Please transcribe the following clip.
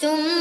ثم